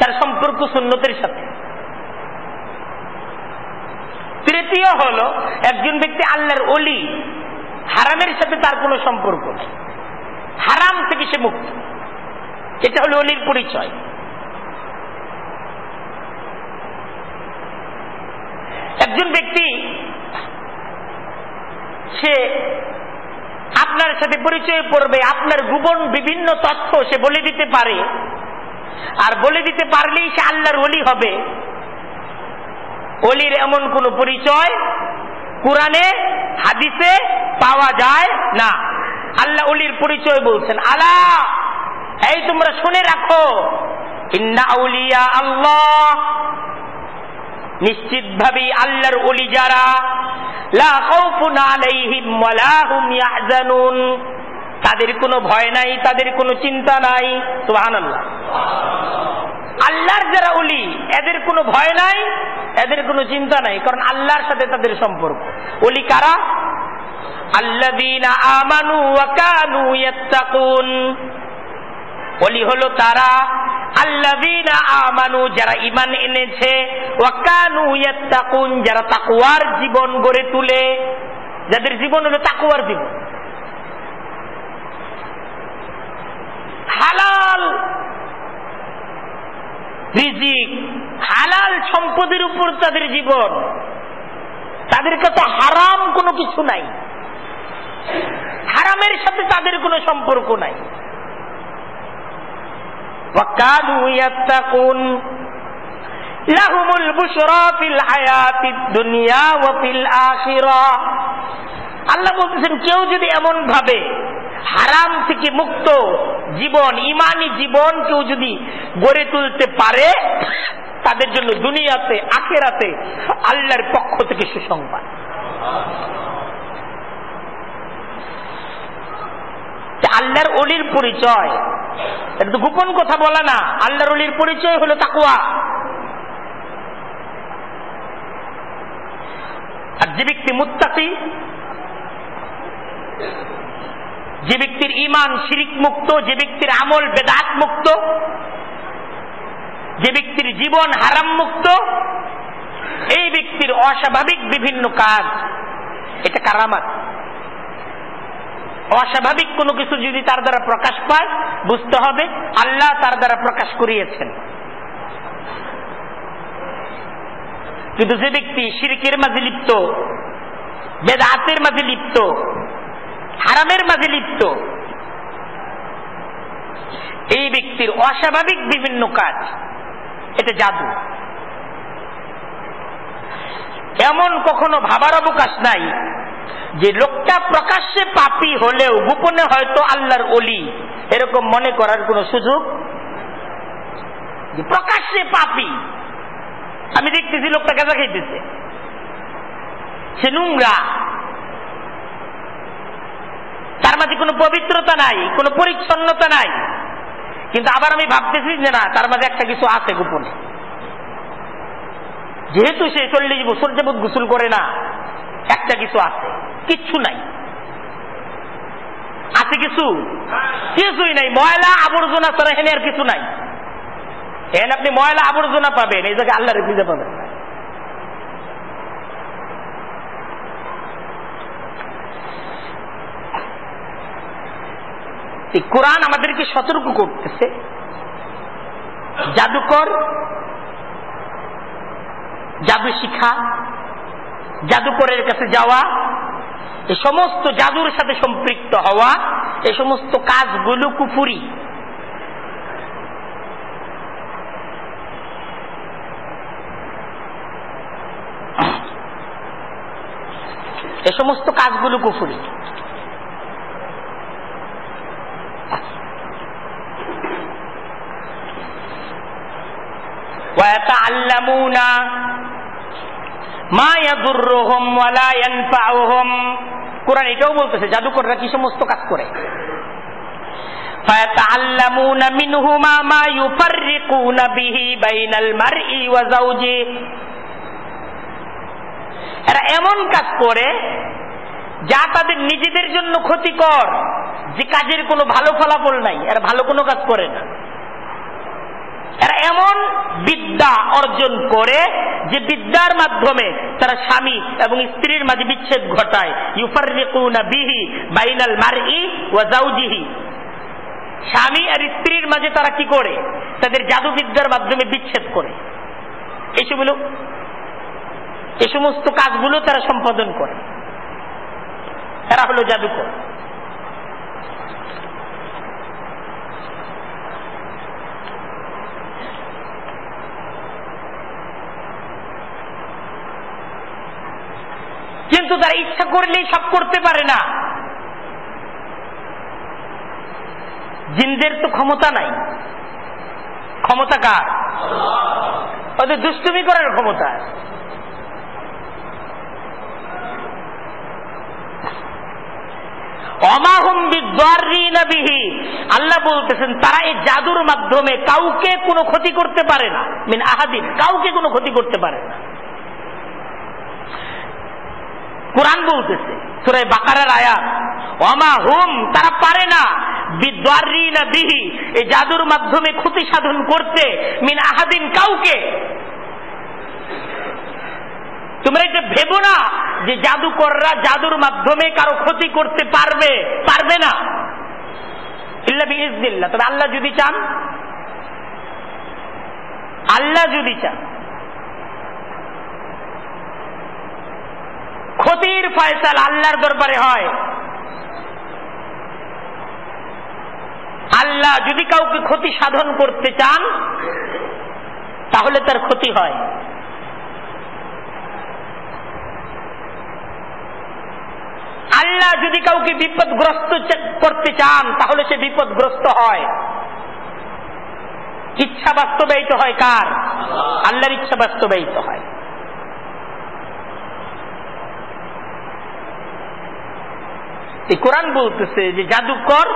তার সম্পর্ক সুন্নতের সাথে। তৃতীয় হল, একজন ব্যক্তি আল্লাহর অলি হারামের সাথে তার কোনো সম্পর্ক নেই। হারাম থেকে সে মুক্ত। এটা হলো অলির পরিচয়। একজন ব্যক্তি, সে আপনার সাথে পরিচয় পড়বে আপনার গোপন বিভিন্ন তথ্য সে বলে দিতে পারে। আর বলে দিতে পারলেই সে আল্লাহর অলি হবে। অলির এমন কোন পরিচয় কোরআনে, হাদিসে পাওয়া যায় না। আল্লাহ অলির পরিচয় বলছেন, আলা, এই তোমরা শুনে রাখো আল্লাহ। নিশ্চিত ভাবে আল্লাহর অলি যারা তাদের কোনো ভয় নাই, তাদের কোনো চিন্তা নাই। সুবহানাল্লাহ। আল্লাহর যারা অলি এদের কোনো ভয় নাই, এদের কোনো চিন্তা নাই, কারণ আল্লাহর সাথে তাদের সম্পর্ক। অলি কারা? আমানু ওয়া কানু ইয়াত্তাকুন। অলি হলো তারা আমানু, যারা ঈমান এনেছে যারা তাকওয়ার জীবন গড়ে তুলে, যাদের জীবন হলো তাকওয়ার জীবন। হালাল হালাল সম্পদের উপর তাদের জীবন। তাদের কাছে হারাম কোনো কিছু নাই। হারামের সাথে তাদের কোনো সম্পর্ক নাই। وكانوا يتقون لهم البشرى في الحياة الدنيا وفي الآخرة আল্লাহ বলতেছেন কেউ যদি এমন ভাবে হারাম থেকে মুক্ত জীবন ইমানি জীবন কেউ যদি গড়ে তুলতে পারে তাদের জন্য দুনিয়াতে আখেরাতে আল্লাহর পক্ষ থেকে সুসংবাদ আল্লাহর অলির পরিচয় এটা তো গোপন কথা বলা না। আল্লাহর অলির পরিচয় হলো তাকুয়া আর যে ব্যক্তি মুত্তাকি, যে ব্যক্তির ইমান শিরিক মুক্ত, যে ব্যক্তির আমল বেদাত মুক্ত, যে ব্যক্তির জীবন হারাম মুক্ত, এই ব্যক্তির অস্বাভাবিক বিভিন্ন কাজ, এটা কারামাত। অস্বাভাবিক কোনো কিছু যদি তার দ্বারা প্রকাশ পায়, বুঝতে হবে আল্লাহ তার দ্বারা প্রকাশ করিয়েছেন। কিন্তু যে ব্যক্তি শিরকের মাঝে লিপ্ত, বেদাতের মাঝে লিপ্ত, হারামের মাঝে লিপ্ত, এই ব্যক্তির অস্বাভাবিক বিভিন্ন কাজ, এটা জাদু। এমন কখনো ভাবার অবকাশ নাই যে লোকটা প্রকাশ্যে পাপি হলেও গোপনে হয়তো আল্লাহর অলি এরকম মনে করার কোন সুযোগ? প্রকাশ্যে পাপি। আমি দেখতেছি লোকটা গাঁজা খাইতেছে। সে নোংরা। তার মাঝে কোনো পবিত্রতা নাই, কোনো পরিচ্ছন্নতা নাই। কিন্তু আবার আমি ভাবতেছি যে না, তার মাঝে একটা কিছু আছে গোপনে। যেহেতু সে চল্লিশ বছর যাবৎ গোসল করে না একটা কিছু আছে, কিচ্ছু নাই। আছে কিছু? কিছুই নাই। ময়লা আবর্জনা ছাড়া এখানে আর কিছু নাই। এখানে আপনি ময়লা আবর্জনা পাবেন, এই জায়গায় আল্লাহরে খুঁজে পাবেন। কোরআন আমাদেরকে সতর্ক করতেছে। জাদুকর, জাদু শিখা জাদুকরের কাছে যাওয়া এই সমস্ত জাদুর সাথে সম্পৃক্ত হওয়া এই সমস্ত কাজগুলো কুফুরি। এ সমস্ত কাজগুলো কুফুরি। আল্লামুনা মা ইয়াদুররুহুম ওয়ালা ইয়ানফাউহুম কোরআন এটাও বলতেছে জাদুকররা কি সমস্ত কাজ করে فيتعلمون منهما ما يفرقون به بين المرء وزوجه এরা এমন কাজ করে যা তাদের নিজেদের জন্য ক্ষতিকর যে কাজের কোনো ভালো ফলাফল নাই এরা ভালো কোনো কাজ করে না এরা এমন বিদ্যা অর্জন করে যে বিদ্যার মাধ্যমে তারা স্বামী এবং স্ত্রীর মাঝে বিচ্ছেদ ঘটায়। ইউফারিকুনা বিহি বাইনাল মারই ওয়া জাউজিহি স্বামী আর স্ত্রীর মাঝে তারা কি করে? তাদের জাদুবিদ্যার মাধ্যমে বিচ্ছেদ করে। এসবগুলো এ সমস্ত কাজগুলো তারা সম্পাদন করে। তারা হলো জাদুকর। কিন্তু তারা ইচ্ছা করলেই সব করতে পারে না। জিনদের তো ক্ষমতা নাই। ক্ষমতা কার? ওদের দুষ্টুমি করার ক্ষমতা। আল্লাহ বলতেছেন, তারা এই জাদুর মাধ্যমে কাউকে কোনো ক্ষতি করতে পারে না। মিন আহাদিন, কাউকে কোনো ক্ষতি করতে পারে না। কোরআন বলতেছে। সুরাই বাকারার আয়াত অমা হুম, তারা পারে না। বিদ্বারিনা বিহি, এই জাদুর মাধ্যমে ক্ষতি সাধন করতে মিন আহাদিন কাউকে। তোমরা এটা ভেবো না যে জাদুকররা জাদুর মাধ্যমে কারও ক্ষতি করতে পারবে পারবে না। ইল্লা তবে আল্লাহ যদি চান, আল্লাহ যদি চান ক্ষতির ফয়সাল আল্লাহর দরবারে হয়। আল্লাহ যদি কাউকে ক্ষতি সাধন করতে চান, তাহলে তার ক্ষতি হয়। আল্লাহ যদি কাউকে বিপদগ্রস্ত করতে চান, তাহলে সে বিপদগ্রস্ত হয়। ইচ্ছা বাস্তবায়িত হয় কার? আল্লাহর ইচ্ছা বাস্তবায়িত হয়। কোরআন বলতেছে যে জাদুকর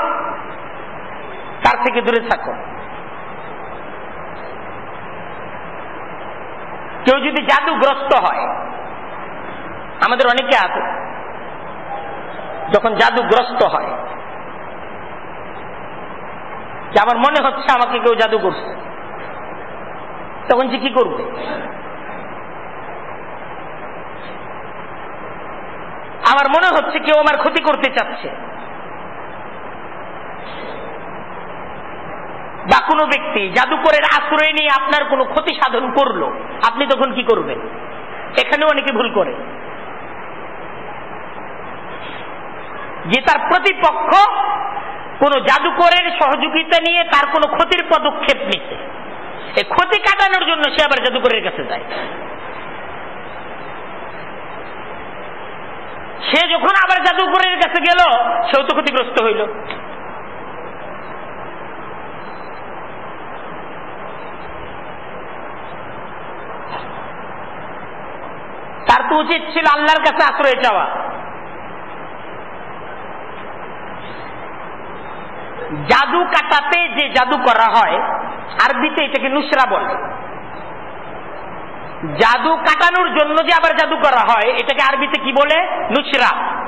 তার থেকে দূরে থাকো। কেউ যদি জাদুগ্রস্ত হয়, আমাদের অনেকে আছে, যখন জাদুগ্রস্ত হয়, যে আমার মনে হচ্ছে আমাকে কেউ জাদু করছে, তখন যে কি করবে? আমার মনে হচ্ছে কেউ আমার ক্ষতি করতে চাচ্ছে। বা কোনো ব্যক্তি জাদুকরের আশ্রয় নিয়ে আপনার কোনো ক্ষতি সাধন করল, আপনি তখন কি করবেন? এখানেও অনেকে ভুল করে। যে তার প্রতিপক্ষ কোন জাদুকরের সহযোগিতা নিয়ে তার কোনো ক্ষতির পদক্ষেপ নিচ্ছে। এই ক্ষতি কাটানোর জন্য সে আবার জাদুকরের কাছে যায়। সে যখন আবার জাদুকরের কাছে গেল, সেও তো ক্ষতিগ্রস্ত হইল। তার তো উচিত ছিল আল্লাহর কাছে আশ্রয় চাওয়া। জাদু কাটাতে যে জাদু করা হয়, আরবিতে এটাকে নুসরা বলে। জাদু কাটানোর জন্য যে আবার জাদু করা হয়, এটাকে আরবিতে কি বলে? নুসরা।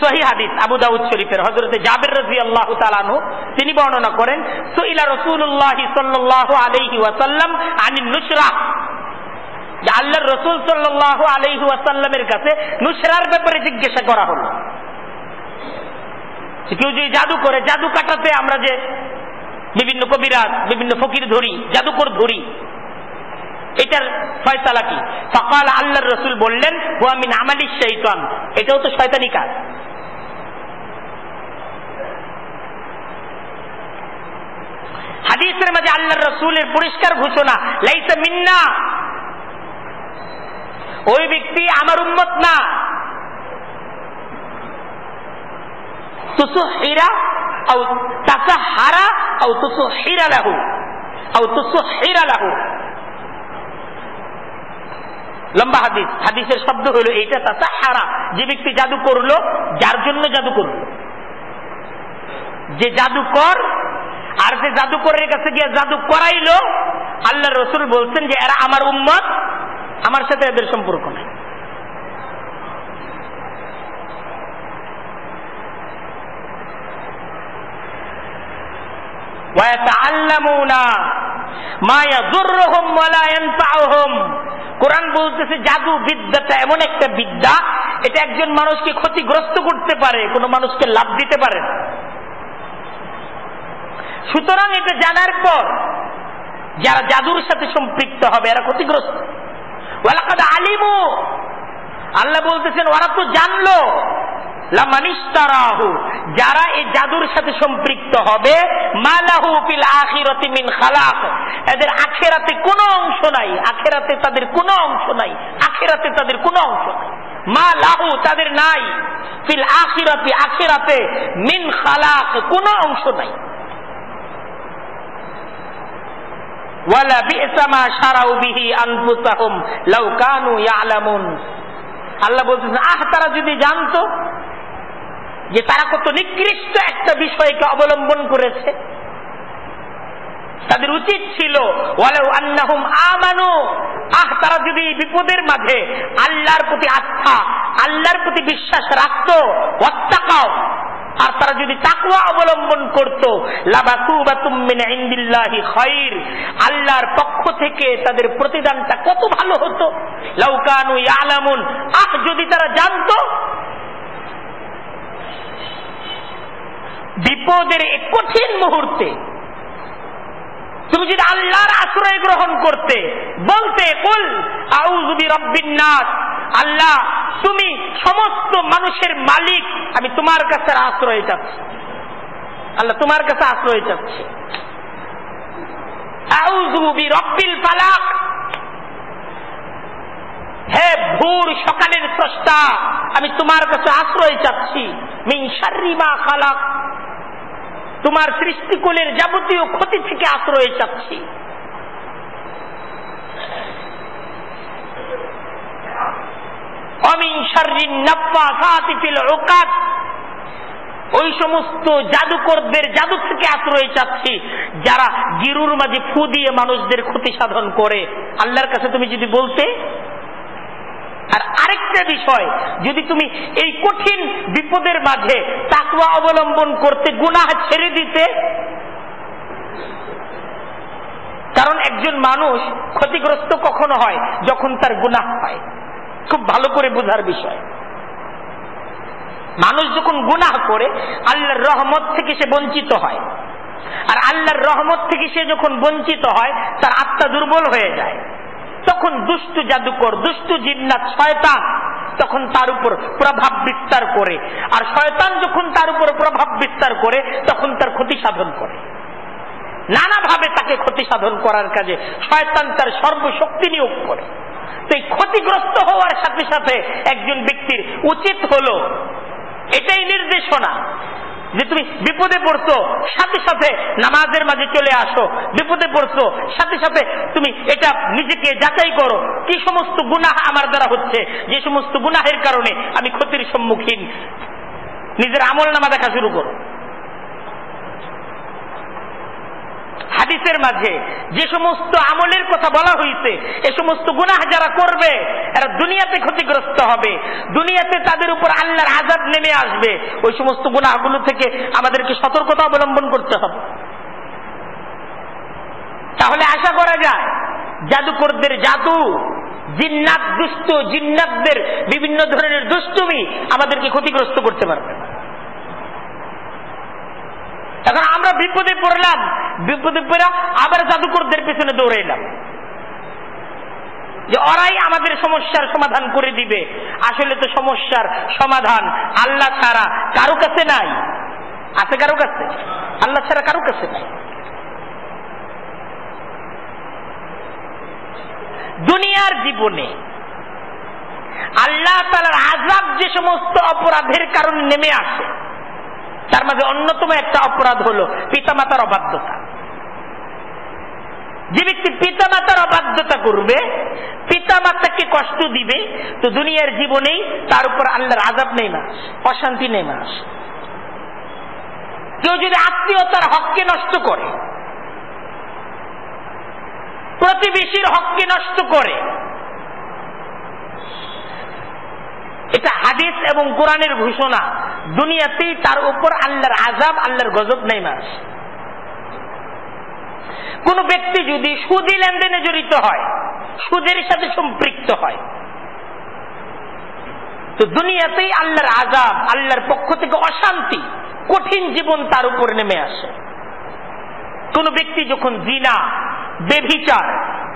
সহি হাদিস, আবু দাউদ শরীফের। হজরতে জাবের রাজি আল্লাহ তালানু তিনি বর্ণনা করেন, সুইলা রসুল্লাহ সাল্লাহ আলহি ওয়াসাল্লাম আনি নুসরা। যে আল্লাহ রসুল সাল্লাহ আলহি ওয়াসাল্লামের কাছে নুসরার ব্যাপারে জিজ্ঞাসা করা হলো। কেউ যদি জাদু করে, জাদু কাটাতে আমরা যে বিভিন্ন কবিরাজ, বিভিন্ন ফকির ধরি, জাদুকর ধরি এটার ফয়সালা কি? সকাল আল্লাহর রসুল বললেন হুয়ামিন আমালি শৈতান এটাও তো শয়তানি কাজ। হাদিসের মাঝে আল্লাহর রসুলের পরিষ্কার ঘোষণা, লাইসা মিন্না। ওই ব্যক্তি আমার উন্মত না। তুসুহিরা আও তাসাহারা আও তুসুহিরা লাহু। আও তুসুহিরা লাহু। লম্বা হাদিস। হাদিসের শব্দ হলো এইটা তাসাহারা। যে ব্যক্তি জাদু করল, যার জন্য জাদু করল। যে জাদুকর, আর যে জাদুকরের কাছে গিয়ে জাদু করাইলো আল্লাহ রসুল বলছেন যে, এরা আমার উম্মত, আমার সাথে এদের সম্পর্ক নাই। কোরআন বলতেছে জাদু বিদ্যাটা এমন একটা বিদ্যা, এটা একজন মানুষকে ক্ষতিগ্রস্ত করতে পারে, কোন মানুষকে লাভ দিতে পারে সুতরাং এটা জানার পর যারা জাদুর সাথে সম্পৃক্ত হবে, এরা ক্ষতিগ্রস্ত। আলিমু, আল্লাহ বলতেছেন, ওরা তো জানলো যারা এই জাদুর সাথে সম্পৃক্ত হবে, মালাহু ফিল আখিরাতি মিন খালাক। এদের আখেরাতে কোনো অংশ নাই, আখেরাতে তাদের কোনো অংশ নাই, আখেরাতে তাদের কোনো অংশ নাই। মা লাহু তাদের নাই, ফিল আখিরাতি, আখেরাতে মিন খালাক কোনো অংশ নাই। ওয়ালা বিসামা সারাউ বিহি আনফুসাহুম, লাউ কানু ইয়ালামুন। আল্লাহ বলতেছেন, আহ, তারা যদি জানতো যে তারা কত নিকৃষ্ট একটা বিষয়কে অবলম্বন করেছে। তাদের উচিত ছিল আমানু। আহ, তারা যদি বিপদের মাঝে আল্লাহর প্রতি আস্থা, আল্লাহর প্রতি বিশ্বাস রাখত অত্যাকাও আর তারা যদি তাকুয়া অবলম্বন করত আল্লাহর পক্ষ থেকে তাদের প্রতিদানটা কত ভালো হতো। লাউকানু আলামুন আহ, যদি তারা জানতো বিপদের কঠিন মুহূর্তে তুমি যদি আল্লাহর আশ্রয় গ্রহণ করতে, বলতে, কুল আউজুবি রব্বিন্নাস আল্লাহ, তুমি সমস্ত মানুষের মালিক, আমি তোমার কাছে আশ্রয় চাচ্ছি। আল্লাহ তোমার কাছে আশ্রয় চাচ্ছি। আউজুবি রব্বিল ফালাক হে ভোর সকালের স্রষ্টা, আমি তোমার কাছে আশ্রয় চাচ্ছি। খালাক। তোমার সৃষ্টিকুলের যাবতীয় ক্ষতি থেকে আশ্রয় চাচ্ছি। ওই সমস্ত জাদুকরদের জাদু থেকে আশ্রয় চাচ্ছি, যারা গিরুর মাঝে ফু দিয়ে মানুষদের ক্ষতি সাধন করে। আল্লাহর কাছে তুমি যদি বলতে আরেকটা বিষয়। যদি তুমি এই কঠিন বিপদের মাঝে তাকুয়া অবলম্বন করতে, গুনাহ ছেড়ে দিতে, কারণ একজন মানুষ ক্ষতিগ্রস্ত কখনো হয় যখন তার গুনাহ হয়। খুব ভালো করে বোঝার বিষয়। মানুষ যখন গুনাহ করে, আল্লাহর রহমত থেকে সে বঞ্চিত হয়। আর আল্লাহর রহমত থেকে সে যখন বঞ্চিত হয়, তার আত্মা দুর্বল হয়ে যায়। তখন দুষ্টু জাদুকর, দুষ্টু জিন্নাত, শয়তান তখন তার উপর প্রভাব বিস্তার করে, আর শয়তান যখন তার উপর প্রভাব বিস্তার করে, তখন তার ক্ষতি সাধন করে। নানাভাবে তাকে ক্ষতি সাধন করার কাজে শয়তান তার সর্বশক্তি নিয়োগ করে। তো এই ক্ষতিগ্রস্ত হওয়ার সাথে সাথে একজন ব্যক্তির উচিত হলো, এটাই নির্দেশনা যে তুমি বিপদে পড়ছো, সাথে সাথে নামাজের মাঝে চলে আসো। বিপদে পড়ছো, সাথে সাথে তুমি এটা নিজেকে যাচাই করো, কি সমস্ত গুনাহ আমার দ্বারা হচ্ছে? যে সমস্ত গুনাহের কারণে আমি ক্ষতির সম্মুখীন। নিজের আমল নামা দেখা শুরু করো। হাদিসের মাঝে যে সমস্ত আমলের কথা বলা হয়েছে এ সমস্ত গুনাহ যারা করবে, এরা দুনিয়াতে ক্ষতিগ্রস্ত হবে। দুনিয়াতে তাদের উপর আল্লাহর আজাদ নেমে আসবে। ওই সমস্ত গুনাহগুলো থেকে আমাদেরকে সতর্কতা অবলম্বন করতে হবে। তাহলে আশা করা যায়, জাদুকরদের জাদু, জিন্নাত দুষ্ট জিন্নাতদের বিভিন্ন ধরনের দুষ্টুমি আমাদেরকে ক্ষতিগ্রস্ত করতে পারবে না। এখন আমরা বিপদে পড়লাম, বিপদে পড়ে আবার জাদুকরদের পেছনে দৌড়ে এলাম যে ওরাই আমাদের সমস্যার সমাধান করে দিবে। আসলে তো সমস্যার সমাধান আল্লাহ ছাড়া কারও কাছে নাই। আছে কারও কাছে? আল্লাহ ছাড়া কারও কাছে নাই। দুনিয়ার জীবনে আল্লাহ তালার আজাব যে সমস্ত অপরাধের কারণে নেমে আসে তার মাঝে অন্যতম একটা অপরাধ হলো পিতামাতার অবাধ্যতা। যে ব্যক্তি পিতামাতার অবাধ্যতা করবে পিতামাতাকে কষ্ট দিবে, তো দুনিয়ার জীবনেই তার উপর আল্লাহর আজাব নেই মাস অশান্তি নেই মাস কেউ যদি আত্মীয়তার হককে নষ্ট করে, প্রতিবেশীর হককে নষ্ট করে এটা হাদিস এবং কোরআনের ঘোষণা। দুনিয়াতেই তার উপর আল্লাহর আজাব আল্লাহর গজব নেই মাস কোন ব্যক্তি যদি সুদি লেনদেনে জড়িত হয়, সুদের সাথে সম্পৃক্ত হয়, তো দুনিয়াতেই আল্লাহর আজাব আল্লাহর পক্ষ থেকে অশান্তি, কঠিন জীবন তার উপর নেমে আসে। কোন ব্যক্তি যখন জিনা, বেভিচার,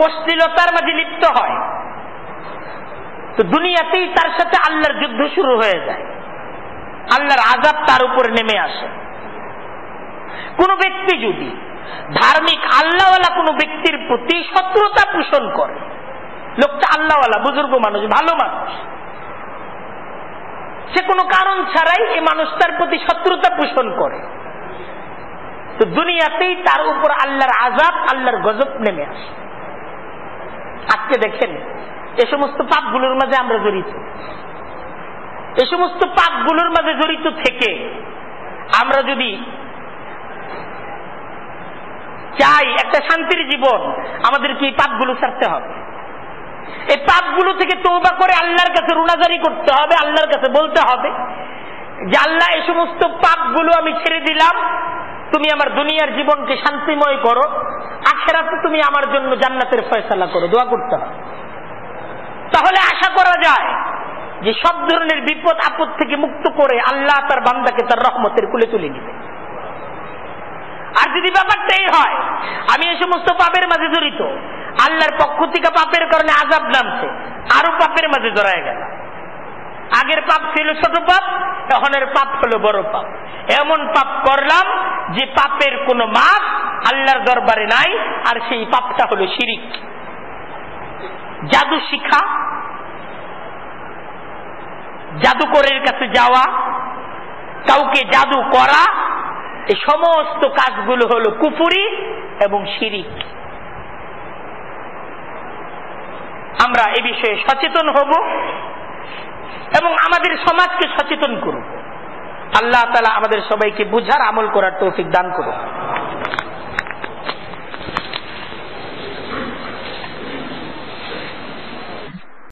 অশ্লীলতার মাঝে লিপ্ত হয় তো দুনিয়াতেই তার সাথে আল্লাহর যুদ্ধ শুরু হয়ে যায়। আল্লাহর আজাব তার উপর নেমে আসে। কোন ব্যক্তি যদি ধার্মিক আল্লাহওয়ালা কোন ব্যক্তির প্রতি শত্রুতা পোষণ করে, লোকটা আল্লাহওয়ালা, বুজুর্গ মানুষ, ভালো মানুষ, সে কোনো কারণ ছাড়াই এই মানুষটার প্রতি শত্রুতা পোষণ করে। তো দুনিয়াতেই তার উপর আল্লাহর আজাব আল্লাহর গজব নেমে আসে। আজকে দেখেন এ সমস্ত পাপগুলোর মাঝে আমরা জড়িত। এ সমস্ত পাপগুলোর মাঝে জড়িত থেকে আমরা যদি চাই একটা শান্তির জীবন, আমাদেরকে এই পাপগুলো ছাড়তে হবে। এই পাপগুলো থেকে তৌবা করে আল্লাহর কাছে রুনাজারি করতে হবে, আল্লাহর কাছে বলতে হবে যে, আল্লাহ, এই সমস্ত পাপগুলো আমি ছেড়ে দিলাম। তুমি আমার দুনিয়ার জীবনকে শান্তিময় করো। আখেরাতে তুমি আমার জন্য জান্নাতের ফয়সালা করো। দোয়া করতে হবে। তাহলে আশা করা যায় যে সব ধরনের বিপদ আপদ থেকে মুক্ত করে আল্লাহ তার বান্দাকে তার রহমতের কুলে তুলে নিবে আর যদি ব্যাপারটা এই হয়, আমি এই সমস্ত পাপের মাঝে জড়িত, আল্লাহর পক্ষ থেকে পাপের কারণে আজাব নামছে, আরও পাপের মাঝে জড়ায় গেল। আগের পাপ ছিল ছোট পাপ এখনের পাপ হলো বড় পাপ। এমন পাপ করলাম যে পাপের কোনো মাপ আল্লাহর দরবারে নাই, আর সেই পাপটা হলো শিরিক। জাদু শিখা, জাদুকরের কাছে যাওয়া, কাউকে জাদু করা, এই সমস্ত কাজগুলো হলো কুপুরি এবং শিরিক। আমরা এ বিষয়ে সচেতন হব এবং আমাদের সমাজকে সচেতন করব। আল্লাহ তালা আমাদের সবাইকে বুঝার আমল করার তৌফিক দান করুন।